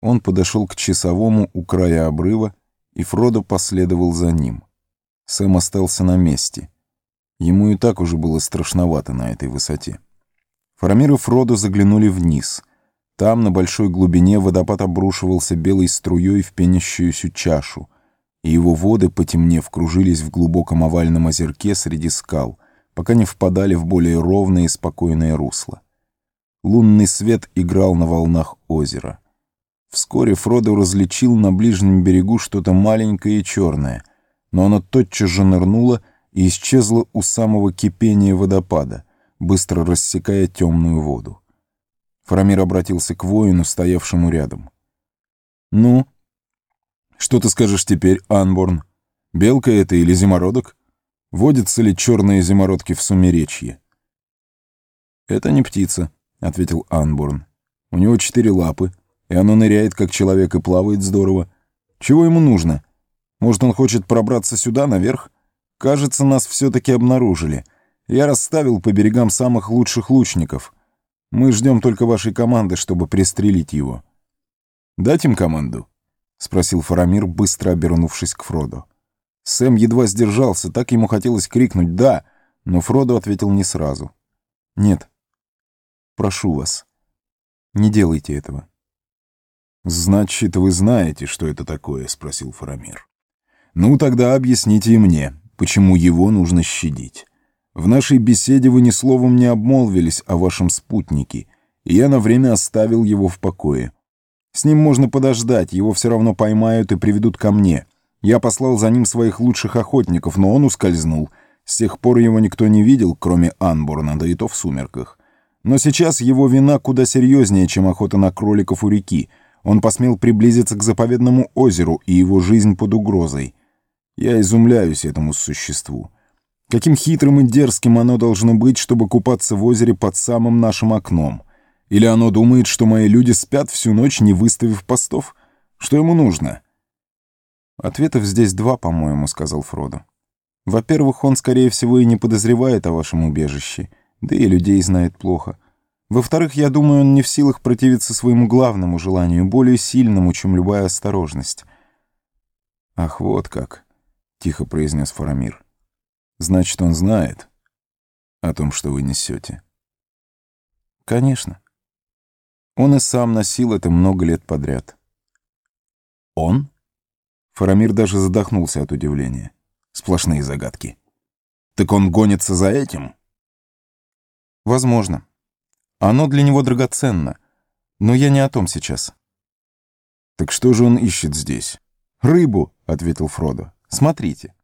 Он подошел к часовому у края обрыва, и Фродо последовал за ним. Сэм остался на месте. Ему и так уже было страшновато на этой высоте. Фарамир и Фродо заглянули вниз. Там, на большой глубине, водопад обрушивался белой струей в пенящуюся чашу, и его воды, потемнев, кружились в глубоком овальном озерке среди скал, пока не впадали в более ровное и спокойное русло. Лунный свет играл на волнах озера. Вскоре Фродо различил на ближнем берегу что-то маленькое и черное, но оно тотчас же нырнуло и исчезло у самого кипения водопада, быстро рассекая темную воду. Фарамир обратился к воину, стоявшему рядом. «Ну, что ты скажешь теперь, Анборн? Белка это или зимородок? Водятся ли черные зимородки в сумеречье?» «Это не птица», — ответил Анборн. «У него четыре лапы, и оно ныряет, как человек, и плавает здорово. Чего ему нужно? Может, он хочет пробраться сюда, наверх? Кажется, нас все-таки обнаружили. Я расставил по берегам самых лучших лучников. Мы ждем только вашей команды, чтобы пристрелить его. «Дать им команду?» — спросил Фарамир, быстро обернувшись к Фродо. Сэм едва сдержался, так ему хотелось крикнуть «да», но Фродо ответил не сразу. «Нет. Прошу вас, не делайте этого». «Значит, вы знаете, что это такое?» — спросил Фарамир. «Ну, тогда объясните и мне, почему его нужно щадить. В нашей беседе вы ни словом не обмолвились о вашем спутнике, и я на время оставил его в покое. С ним можно подождать, его все равно поймают и приведут ко мне. Я послал за ним своих лучших охотников, но он ускользнул. С тех пор его никто не видел, кроме Анборна, да и то в сумерках. Но сейчас его вина куда серьезнее, чем охота на кроликов у реки — он посмел приблизиться к заповедному озеру, и его жизнь под угрозой. Я изумляюсь этому существу. Каким хитрым и дерзким оно должно быть, чтобы купаться в озере под самым нашим окном? Или оно думает, что мои люди спят всю ночь, не выставив постов? Что ему нужно? Ответов здесь два, по-моему, сказал Фродо. Во-первых, он, скорее всего, и не подозревает о вашем убежище, да и людей знает плохо. Во-вторых, я думаю, он не в силах противиться своему главному желанию, более сильному, чем любая осторожность. «Ах, вот как!» — тихо произнес Фарамир. «Значит, он знает о том, что вы несете». «Конечно. Он и сам носил это много лет подряд». «Он?» Фарамир даже задохнулся от удивления. Сплошные загадки. «Так он гонится за этим?» «Возможно. Оно для него драгоценно. Но я не о том сейчас. «Так что же он ищет здесь?» «Рыбу», — ответил Фродо. «Смотрите».